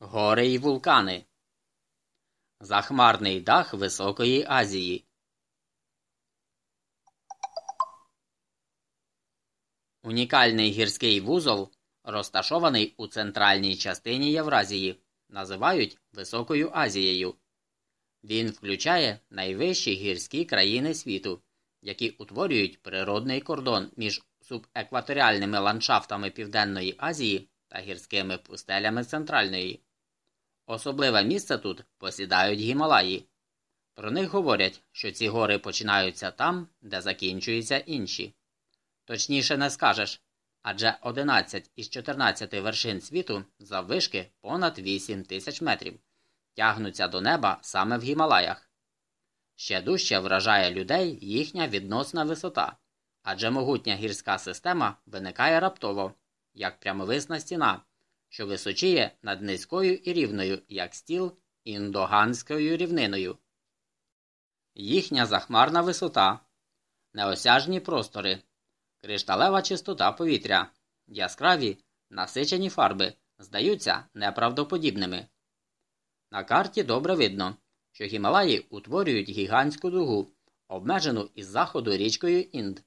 Гори й вулкани. Захмарний дах Високої Азії. Унікальний гірський вузол, розташований у центральній частині Євразії, називають Високою Азією. Він включає найвищі гірські країни світу, які утворюють природний кордон між субекваторіальними ландшафтами Південної Азії та гірськими пустелями Центральної. Особливе місце тут посідають Гімалаї. Про них говорять, що ці гори починаються там, де закінчуються інші. Точніше не скажеш адже 11 із 14 вершин світу заввишки понад 8 тисяч метрів, тягнуться до неба саме в Гімалаях. Ще дужче вражає людей їхня відносна висота, адже могутня гірська система виникає раптово, як прямовисна стіна що височіє над низькою і рівною, як стіл індоганською рівниною. Їхня захмарна висота, неосяжні простори, кришталева чистота повітря, яскраві насичені фарби здаються неправдоподібними. На карті добре видно, що Гімалаї утворюють гігантську дугу, обмежену із заходу річкою Інд,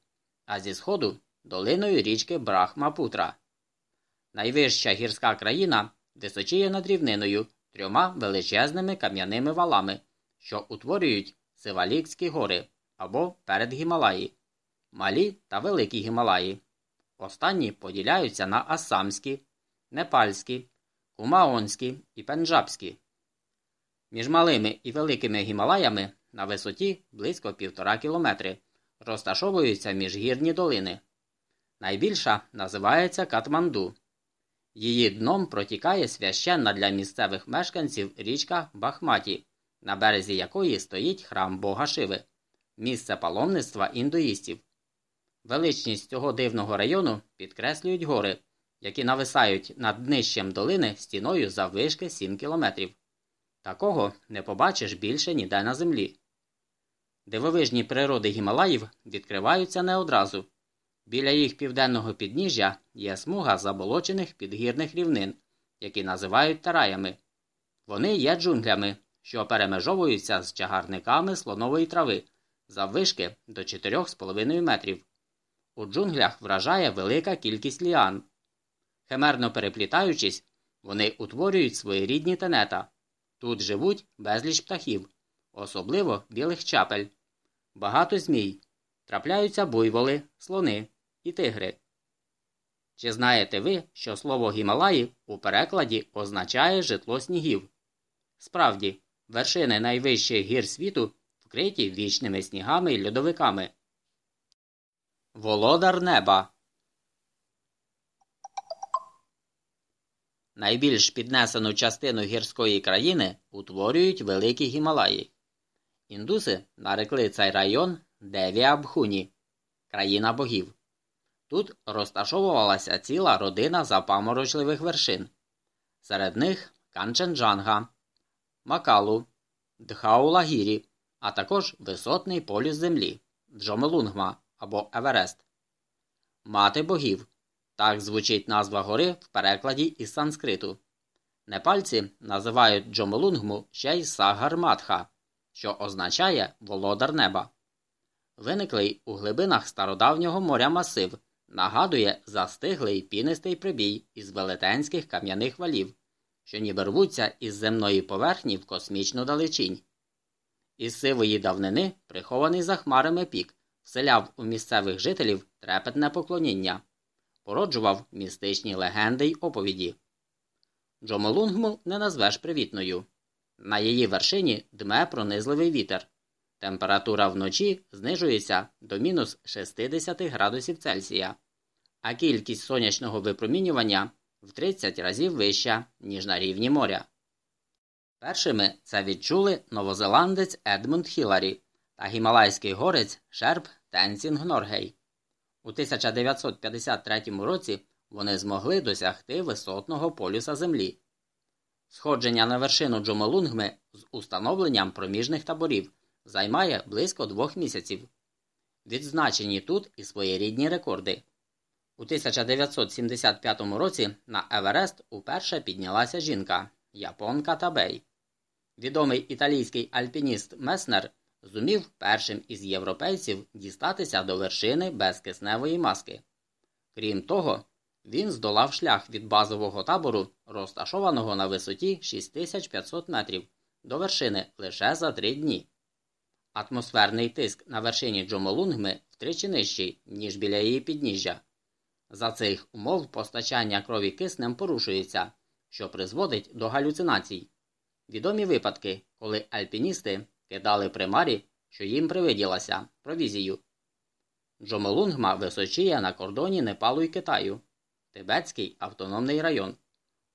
а зі сходу долиною річки Брахмапутра. Найвища гірська країна височіє над рівниною трьома величезними кам'яними валами, що утворюють Сивалікські гори або передгімалаї, малі та великі Гімалаї. Останні поділяються на Ассамські, Непальські, Кумаонські і Пенджабські. Між малими і великими Гімалаями на висоті близько півтора кілометри розташовуються міжгірні долини. Найбільша називається Катманду. Її дном протікає священна для місцевих мешканців річка Бахматі, на березі якої стоїть храм Бога Шиви, місце паломництва індуїстів. Величність цього дивного району підкреслюють гори, які нависають над днищем долини стіною заввишки 7 кілометрів. Такого не побачиш більше ніде на землі. Дивовижні природи Гімалаїв відкриваються не одразу. Біля їх південного підніжжя є смуга заболочених підгірних рівнин, які називають тараями. Вони є джунглями, що перемежовуються з чагарниками слонової трави заввишки до 4,5 метрів. У джунглях вражає велика кількість ліан. Химерно переплітаючись, вони утворюють свої рідні тенета. Тут живуть безліч птахів, особливо білих чапель, багато змій. Трапляються буйволи, слони і тигри. Чи знаєте ви, що слово Гімалаї у перекладі означає житло снігів? Справді, вершини найвищих гір світу вкриті вічними снігами і льодовиками. Володар неба Найбільш піднесену частину гірської країни утворюють великі Гімалаї. Індуси нарекли цей район Девіабхуні країна богів. Тут розташовувалася ціла родина запаморочливих вершин. Серед них Канченджанга, Макалу, Дхаулагірі, а також висотний полюс землі Джомелунгма або Еверест. Мати богів. Так звучить назва гори в перекладі із санскриту. Непальці називають Джомелунгму ще й Сагарматха, що означає володар неба. Виниклий у глибинах стародавнього моря масив нагадує застиглий пінистий прибій із велетенських кам'яних валів, що ніби рвуться із земної поверхні в космічну далечінь. Із сивої давнини, прихований за хмарами пік, вселяв у місцевих жителів трепетне поклоніння, породжував містичні легенди й оповіді. Джомолунгму не назвеш привітною. На її вершині дме пронизливий вітер. Температура вночі знижується до мінус 60 градусів Цельсія, а кількість сонячного випромінювання в 30 разів вища, ніж на рівні моря. Першими це відчули новозеландець Едмунд Хіларі та гімалайський горець Шерп Тенсінг Норгей. У 1953 році вони змогли досягти висотного полюса Землі. Сходження на вершину Джомолунгми з установленням проміжних таборів займає близько двох місяців. Відзначені тут і своєрідні рекорди. У 1975 році на Еверест уперше піднялася жінка японка Табей. Відомий італійський альпініст Меснер зумів першим із європейців дістатися до вершини без кисневої маски. Крім того, він здолав шлях від базового табору, розташованого на висоті 6500 метрів, до вершини лише за три дні. Атмосферний тиск на вершині Джомолунгми втричі нижчий, ніж біля її підніжжя. За цих умов постачання крові киснем порушується, що призводить до галюцинацій. Відомі випадки, коли альпіністи кидали примарі, що їм привиділася провізію. Джомолунгма височіє на кордоні Непалу і Китаю, Тибетський автономний район.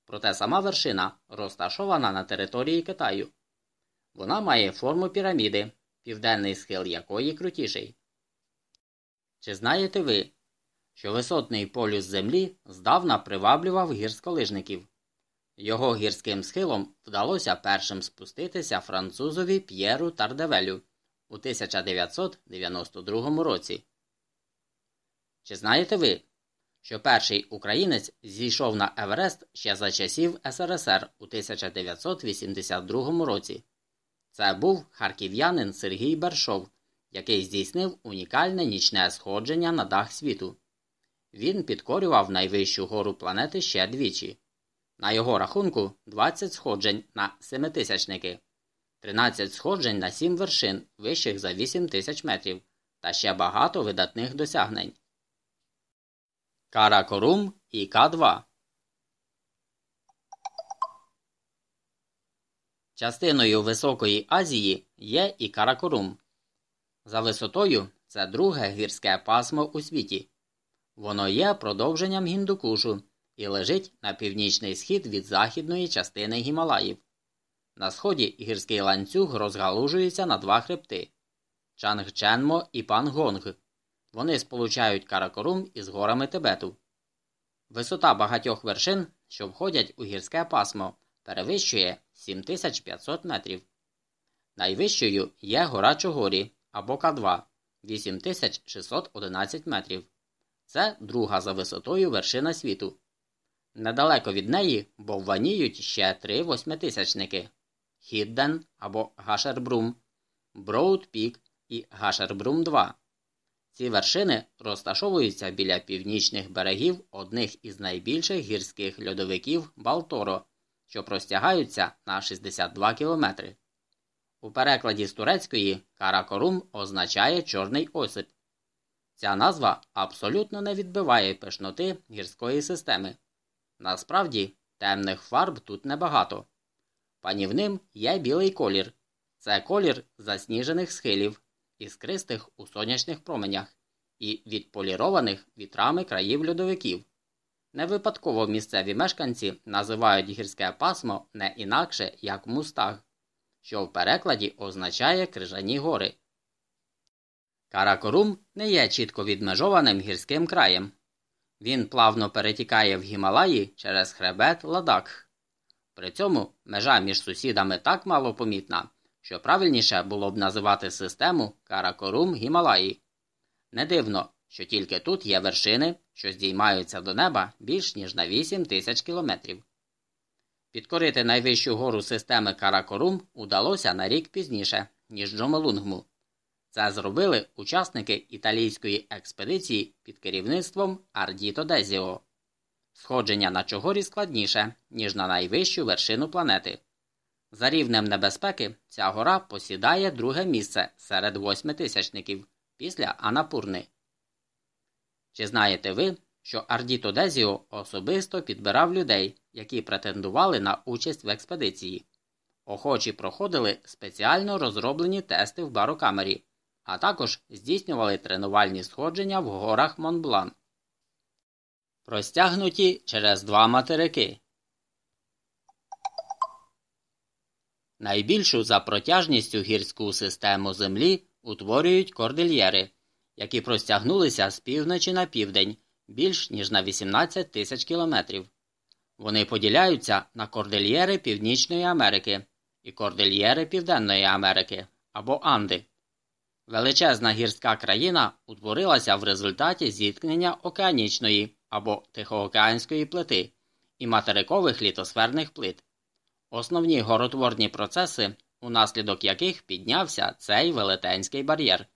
Проте сама вершина розташована на території Китаю. Вона має форму піраміди, південний схил якої крутіший. Чи знаєте ви, що висотний полюс Землі здавна приваблював гірськолижників? Його гірським схилом вдалося першим спуститися французові П'єру Тардевелю у 1992 році. Чи знаєте ви, що перший українець зійшов на Еверест ще за часів СРСР у 1982 році? Це був харків'янин Сергій Бершов, який здійснив унікальне нічне сходження на дах світу. Він підкорював найвищу гору планети ще двічі. На його рахунку 20 сходжень на семитисячники, 13 сходжень на 7 вершин вищих за 8 тисяч метрів та ще багато видатних досягнень. Каракорум і К2 Частиною Високої Азії є і Каракорум. За висотою це друге гірське пасмо у світі. Воно є продовженням Гіндукушу і лежить на північний схід від західної частини Гімалаїв. На сході гірський ланцюг розгалужується на два хребти Чангченмо і Пангонг. Вони сполучають Каракорум із горами Тибету. Висота багатьох вершин, що входять у гірське пасмо, перевищує 7500 метрів. Найвищою є гора Чогорі або К2 8611 метрів. Це друга за висотою вершина світу. Недалеко від неї бовваніють ще три восьмитисячники Хідден або Гашербрум, Броуд-Пік і Гашербрум 2. Ці вершини розташовуються біля північних берегів одних із найбільших гірських льодовиків Балторо, що простягаються на 62 кілометри. У перекладі з турецької Каракорум означає чорний осип. Ця назва абсолютно не відбиває пишноти гірської системи. Насправді, темних фарб тут небагато. Панівним є білий колір. Це колір засніжених схилів, іскристих у сонячних променях і відполірованих вітрами країв льодовиків. Не випадково місцеві мешканці називають гірське пасмо не інакше як мустаг, що в перекладі означає крижані гори. Каракорум не є чітко відмежованим гірським краєм. Він плавно перетікає в Гімалаї через хребет Ладак. При цьому межа між сусідами так малопомітна, що правильніше було б називати систему Каракорум Гімалаї. Не дивно, що тільки тут є вершини, що здіймаються до неба більш ніж на 8 тисяч кілометрів. Підкорити найвищу гору системи Каракорум удалося на рік пізніше, ніж Джомолунгму. Це зробили учасники італійської експедиції під керівництвом Ардіто Дезіо. Сходження на Чогорі складніше, ніж на найвищу вершину планети. За рівнем небезпеки ця гора посідає друге місце серед восьмитисячників після Анапурни. Чи знаєте ви, що Ардіто Дезіо особисто підбирав людей, які претендували на участь в експедиції? Охочі проходили спеціально розроблені тести в барокамері, а також здійснювали тренувальні сходження в горах Монблан. Простягнуті через два материки. Найбільшу за протяжністю гірську систему Землі утворюють кордильєри, які простягнулися з півночі на південь більш ніж на 18 тисяч кілометрів. Вони поділяються на кордильєри Північної Америки і кордильєри Південної Америки або Анди. Величезна гірська країна утворилася в результаті зіткнення океанічної або Тихоокеанської плити і материкових літосферних плит. основні горотворні процеси, унаслідок яких піднявся цей велетенський бар'єр,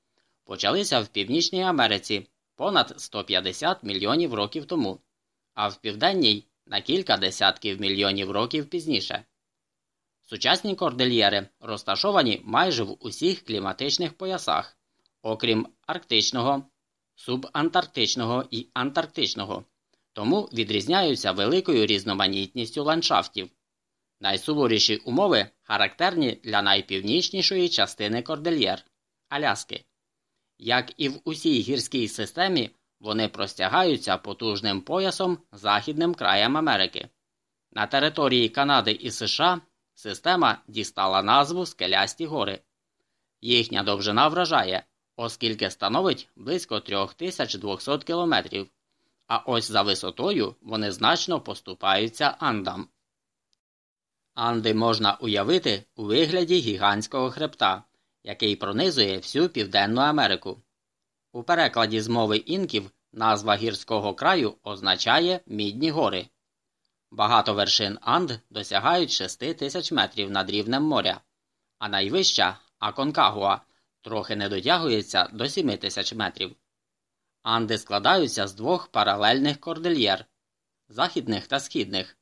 почалися в Північній Америці понад 150 мільйонів років тому, а в Південній на кілька десятків мільйонів років пізніше. Сучасні кордильєри розташовані майже в усіх кліматичних поясах, окрім арктичного, субантарктичного і антарктичного, тому відрізняються великою різноманітністю ландшафтів. Найсуворіші умови характерні для найпівнічнішої частини кордильєр Аляски. Як і в усій гірській системі, вони простягаються потужним поясом західним краєм Америки. На території Канади і США система дістала назву Скелясті гори. Їхня довжина вражає, оскільки становить близько 3200 км, а ось за висотою вони значно поступаються Андам. Анди можна уявити у вигляді гігантського хребта, який пронизує всю Південну Америку. У перекладі з мови інків назва гірського краю означає Мідні гори. Багато вершин Анд досягають 6 тисяч метрів над рівнем моря, а найвища Аконкагуа трохи не дотягується до 7 тисяч метрів. Анди складаються з двох паралельних кордильєр західних та східних.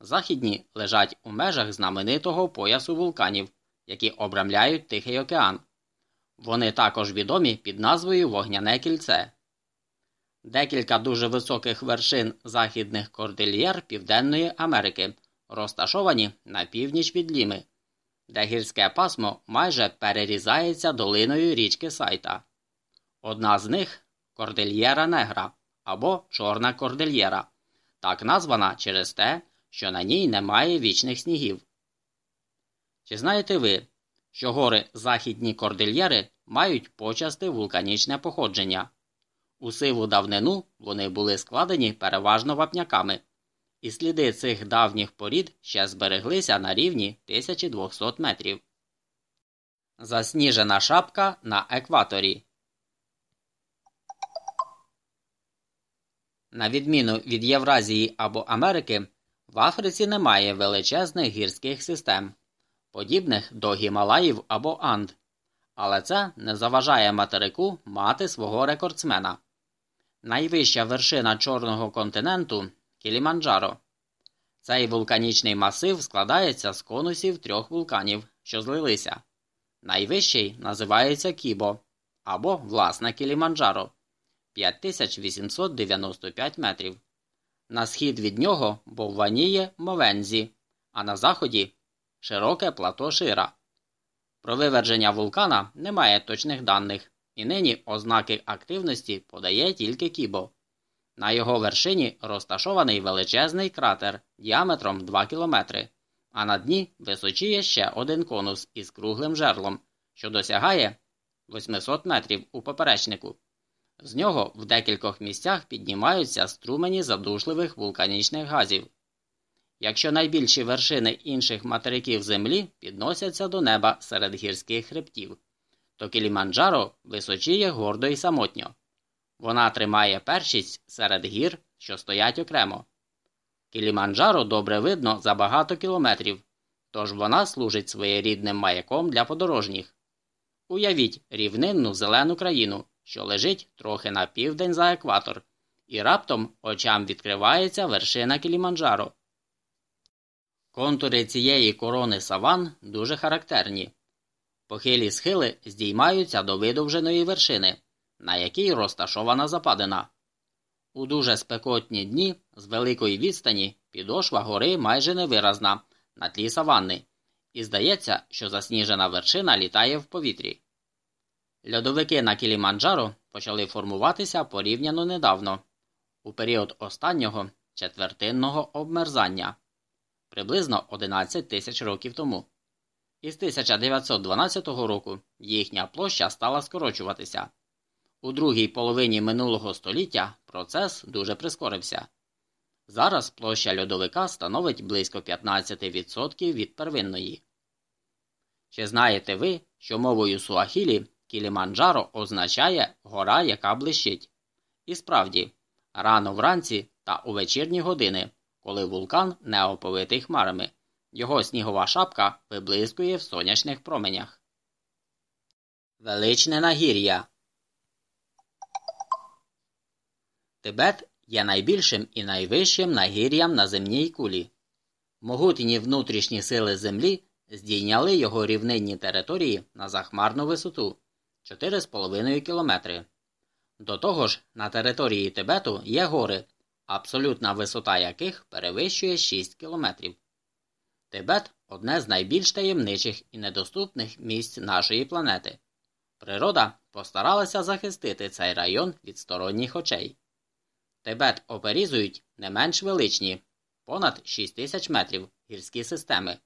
Західні лежать у межах знаменитого поясу вулканів, які обрамляють Тихий океан. Вони також відомі під назвою Вогняне кільце. Декілька дуже високих вершин західних кордильєр Південної Америки розташовані на північ від Ліми, де гірське пасмо майже перерізається долиною річки Сайта. Одна з них кордильєра Негра або Чорна кордильєра, так названа через те, що на ній немає вічних снігів. Чи знаєте ви, що гори західні кордильєри мають почасти вулканічне походження? У сиву давнину вони були складені переважно вапняками, і сліди цих давніх порід ще збереглися на рівні 1200 метрів. Засніжена шапка на екваторі. На відміну від Євразії або Америки, в Африці немає величезних гірських систем, подібних до Гімалаїв або Анд, але це не заважає материку мати свого рекордсмена. Найвища вершина Чорного континенту Кіліманджаро. Цей вулканічний масив складається з конусів трьох вулканів, що злилися. Найвищий називається Кібо або власне Кіліманджаро 5895 метрів. На схід від нього бовваніє Мовензі, а на заході широке плато Шира. Про виверження вулкана немає точних даних, і нині ознаки активності подає тільки Кібо. На його вершині розташований величезний кратер діаметром 2 км, а на дні височіє ще один конус із круглим жерлом, що досягає 800 метрів у поперечнику. З нього в декількох місцях піднімаються струмені задушливих вулканічних газів. Якщо найбільші вершини інших материків Землі підносяться до неба серед гірських хребтів, то Кіліманджаро височіє гордо і самотньо. Вона тримає першість серед гір, що стоять окремо. Кіліманджаро добре видно за багато кілометрів, тож вона служить своєрідним маяком для подорожніх. Уявіть рівнинну зелену країну, що лежить трохи на південь за екватор, і раптом очам відкривається вершина Кіліманджаро. Контури цієї корони саван дуже характерні. Похилі схили здіймаються до видовженої вершини, на якій розташована западина. У дуже спекотні дні з великої відстані підошва гори майже невиразна на тлі саванни, і здається, що засніжена вершина літає в повітрі. Льодовики на Кіліманджаро почали формуватися порівняно недавно, у період останнього четвертинного обмерзання приблизно 11 тисяч років тому. Із 1912 року їхня площа стала скорочуватися. У другій половині минулого століття процес дуже прискорився. Зараз площа льодовика становить близько 15% від первинної. Чи знаєте ви, що мовою Суахілі Кіліманджаро означає гора, яка блищить? І справді, рано вранці та у вечірні години, коли вулкан не оповитий хмарами, Його снігова шапка виблискує в сонячних променях. Величне нагір'я Тибет є найбільшим і найвищим нагір'ям на земній кулі. Могутні внутрішні сили землі здійняли його рівнинні території на захмарну висоту 4,5 км. До того ж, на території Тибету є гори, абсолютна висота яких перевищує 6 км. Тибет одне з найбільш таємничих і недоступних місць нашої планети. Природа постаралася захистити цей район від сторонніх очей. Тибет оперізують не менш величні понад 6 тисяч метрів гірські системи,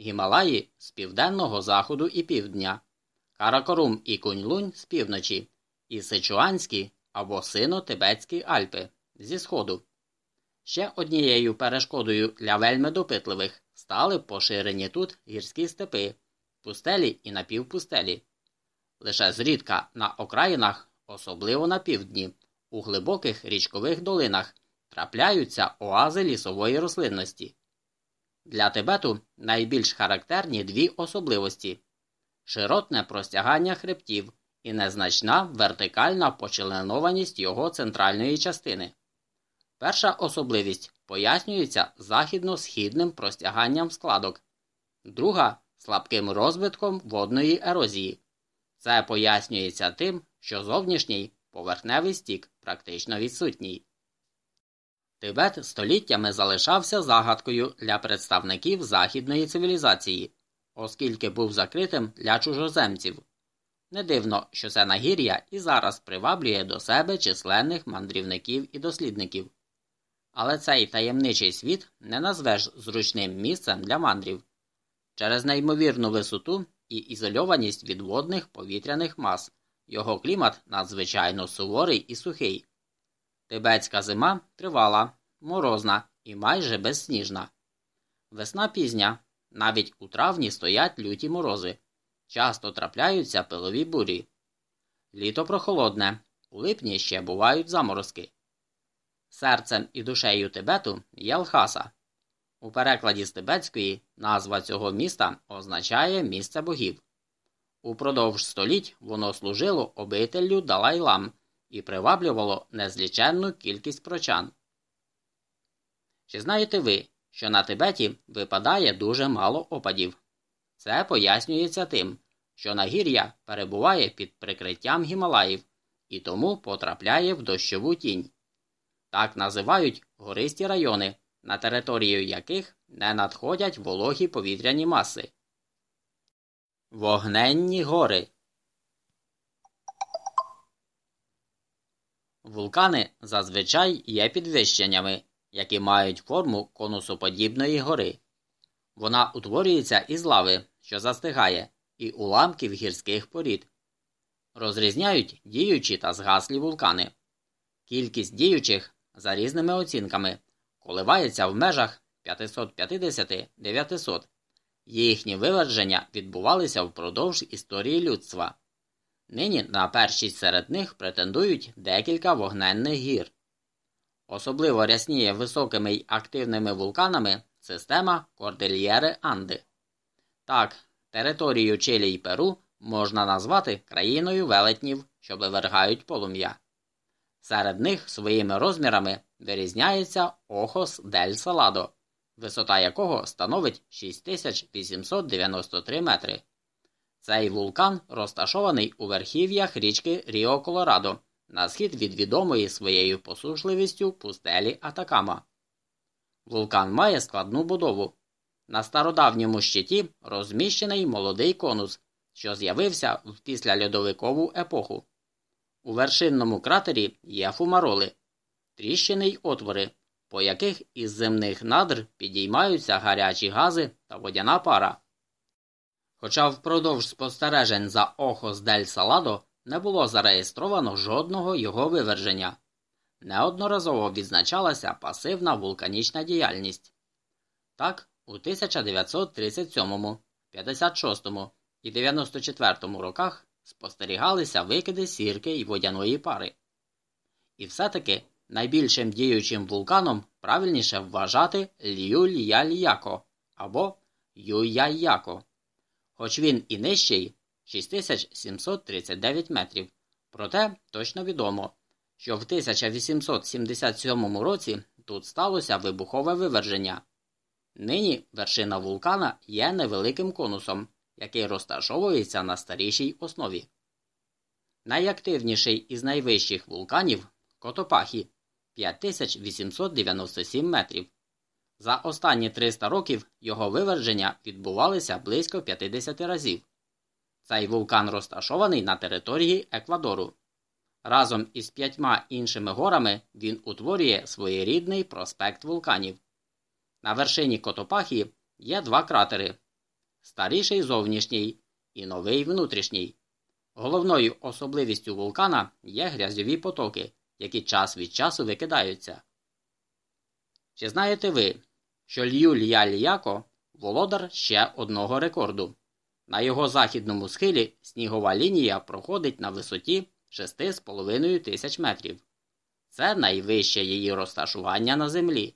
Гімалаї з південного заходу і півдня, Каракорум і Куньлунь з півночі, і Сичуанські або сино-тибетські Альпи зі сходу. Ще однією перешкодою для вельми допитливих стали поширені тут гірські степи, пустелі і напівпустелі. Лише зрідка на окраїнах, особливо на півдні, у глибоких річкових долинах трапляються оази лісової рослинності. Для Тибету найбільш характерні дві особливості широтне простягання хребтів і незначна вертикальна почленованість його центральної частини. Перша особливість пояснюється західно-східним простяганням складок, друга слабким розвитком водної ерозії. Це пояснюється тим, що зовнішній поверхневий стік практично відсутній. Тибет століттями залишався загадкою для представників західної цивілізації, оскільки був закритим для чужоземців. Не дивно, що це нагір'я і зараз приваблює до себе численних мандрівників і дослідників. Але цей таємничий світ не назвеш зручним місцем для мандрів через неймовірну висоту і ізольованість від водних повітряних мас. Його клімат надзвичайно суворий і сухий. Тибетська зима тривала, морозна і майже безсніжна. Весна пізня, навіть у травні стоять люті морози. Часто трапляються пилові бурі. Літо прохолодне, у липні ще бувають заморозки. Серцем і душею Тибету є Лхаса. У перекладі з тибетської назва цього міста означає місце богів. Упродовж століть воно служило обителлю Далай-Лам і приваблювало незліченну кількість прочан. Чи знаєте ви, що на Тибеті випадає дуже мало опадів? Це пояснюється тим, що нагір'я перебуває під прикриттям Гімалаїв і тому потрапляє в дощову тінь. Так називають гористі райони, на територію яких не надходять вологі повітряні маси. Вогненні гори. Вулкани зазвичай є підвищеннями, які мають форму конусоподібної гори. Вона утворюється із лави, що застигає, і уламків гірських порід. Розрізняють діючі та згаслі вулкани. Кількість діючих за різними оцінками коливається в межах 550-900. Їхні виверження відбувалися впродовж історії людства. Нині на першість серед них претендують декілька вогненних гір. Особливо рясніє високими й активними вулканами система Кордильєри Анди. Так, територію Чилі й Перу можна назвати країною велетнів, що вивергають полум'я. Серед них своїми розмірами вирізняється Охос дель Саладо, висота якого становить 6893 метри. Цей вулкан розташований у верхів'ях річки Ріо Колорадо на схід від відомої своєю посушливістю пустелі Атакама. Вулкан має складну будову. На стародавньому щиті розміщений молодий конус, що з'явився в післяльодовикову епоху. У вершинному кратері є фумароли, тріщини й отвори, по яких із земних надр підіймаються гарячі гази та водяна пара. Хоча впродовж спостережень за Охос дель Саладо не було зареєстровано жодного його виверження, неодноразово відзначалася пасивна вулканічна діяльність. Так, у 1937, 56 і 94 роках спостерігалися викиди сірки й водяної пари. І все-таки найбільшим діючим вулканом правильніше вважати Лью-Лія-Ліяко або Юяяко. Хоч він і нижчий 6739 метрів. Проте точно відомо, що в 1877 році тут сталося вибухове виверження. Нині вершина вулкана є невеликим конусом, який розташовується на старішій основі. Найактивніший із найвищих вулканів Котопахі 5897 метрів. За останні 300 років його виверження відбувалися близько 50 разів. Цей вулкан розташований на території Еквадору. Разом із п'ятьма іншими горами він утворює своєрідний проспект вулканів. На вершині Котопахі є два кратери старіший зовнішній і новий внутрішній. Головною особливістю вулкана є грязьові потоки, які час від часу викидаються. Чи знаєте ви, що Лью-Ляльяко володар ще одного рекорду? На його західному схилі снігова лінія проходить на висоті 6,5 тисяч метрів. Це найвище її розташування на землі.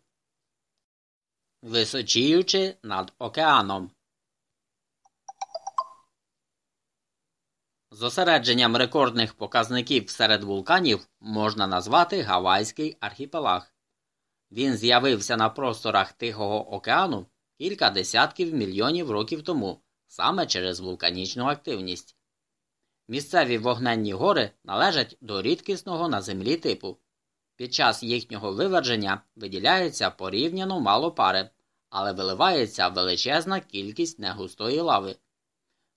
Височіючи над океаном. Зосередженням рекордних показників серед вулканів можна назвати Гавайський архіпелаг. Він з'явився на просторах Тихого океану кілька десятків мільйонів років тому, саме через вулканічну активність. Місцеві вогненні гори належать до рідкісного на землі типу. Під час їхнього виверження виділяється порівняно мало пари, але виливається величезна кількість негустої лави.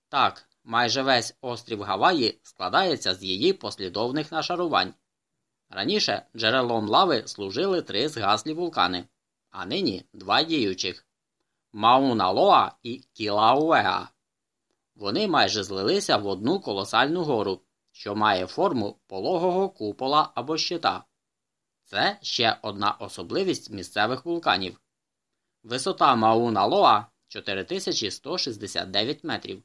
Так, майже весь острів Гаваї складається з її послідовних нашарувань. Раніше джерелом лави служили три згаслі вулкани, а нині два діючих Мауналоа і Кілауеа. Вони майже злилися в одну колосальну гору, що має форму пологого купола або щита. Це ще одна особливість місцевих вулканів. Висота Мауна Лоа 4169 метрів.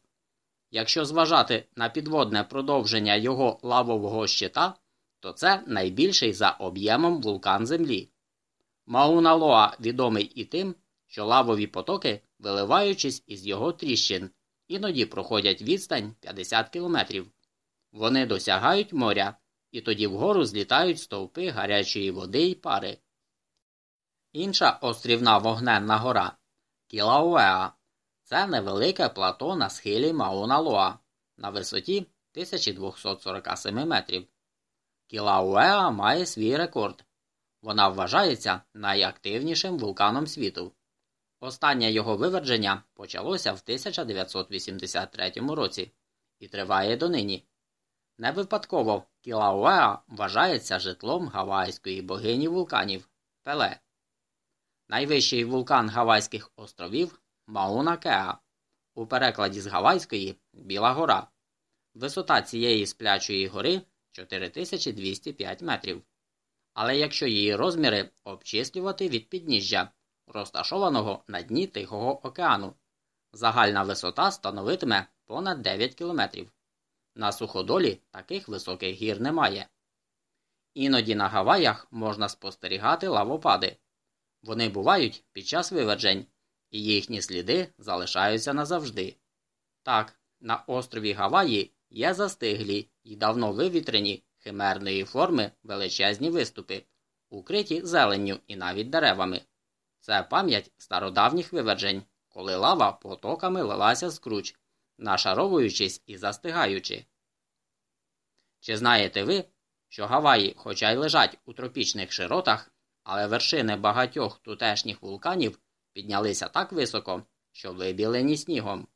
Якщо зважати на підводне продовження його лавового щита, то це найбільший за об'ємом вулкан Землі. Мауна Лоа відомий і тим, що лавові потоки, виливаючись із його тріщин, іноді проходять відстань 50 кілометрів. Вони досягають моря, і тоді вгору злітають стовпи гарячої води й пари. Інша острівна вогненна гора Кілауеа це невелике плато на схилі Мауналоа на висоті 1247 метрів. Кілауеа має свій рекорд. Вона вважається найактивнішим вулканом світу. Останнє його виверження почалося в 1983 році і триває донині. Не випадково Кілауеа вважається житлом гавайської богині вулканів Пеле. Найвищий вулкан Гавайських островів Мауна Кеа. У перекладі з Гавайської Біла гора. Висота цієї сплячої гори 4205 метрів. Але якщо її розміри обчислювати від підніжжя, розташованого на дні Тихого океану, загальна висота становитиме понад 9 кілометрів. На суходолі таких високих гір немає. Іноді на Гаваях можна спостерігати лавопади. Вони бувають під час вивержень, і їхні сліди залишаються назавжди. Так, на острові Гаваї є застиглі і давно вивітрені химерної форми величезні виступи, укриті зеленню і навіть деревами. Це пам'ять стародавніх вивержень, коли лава потоками лилася з круч, нашаровуючись і застигаючи. Чи знаєте ви, що Гаваї, хоча й лежать у тропічних широтах, але вершини багатьох тутешніх вулканів піднялися так високо, що вибілені снігом?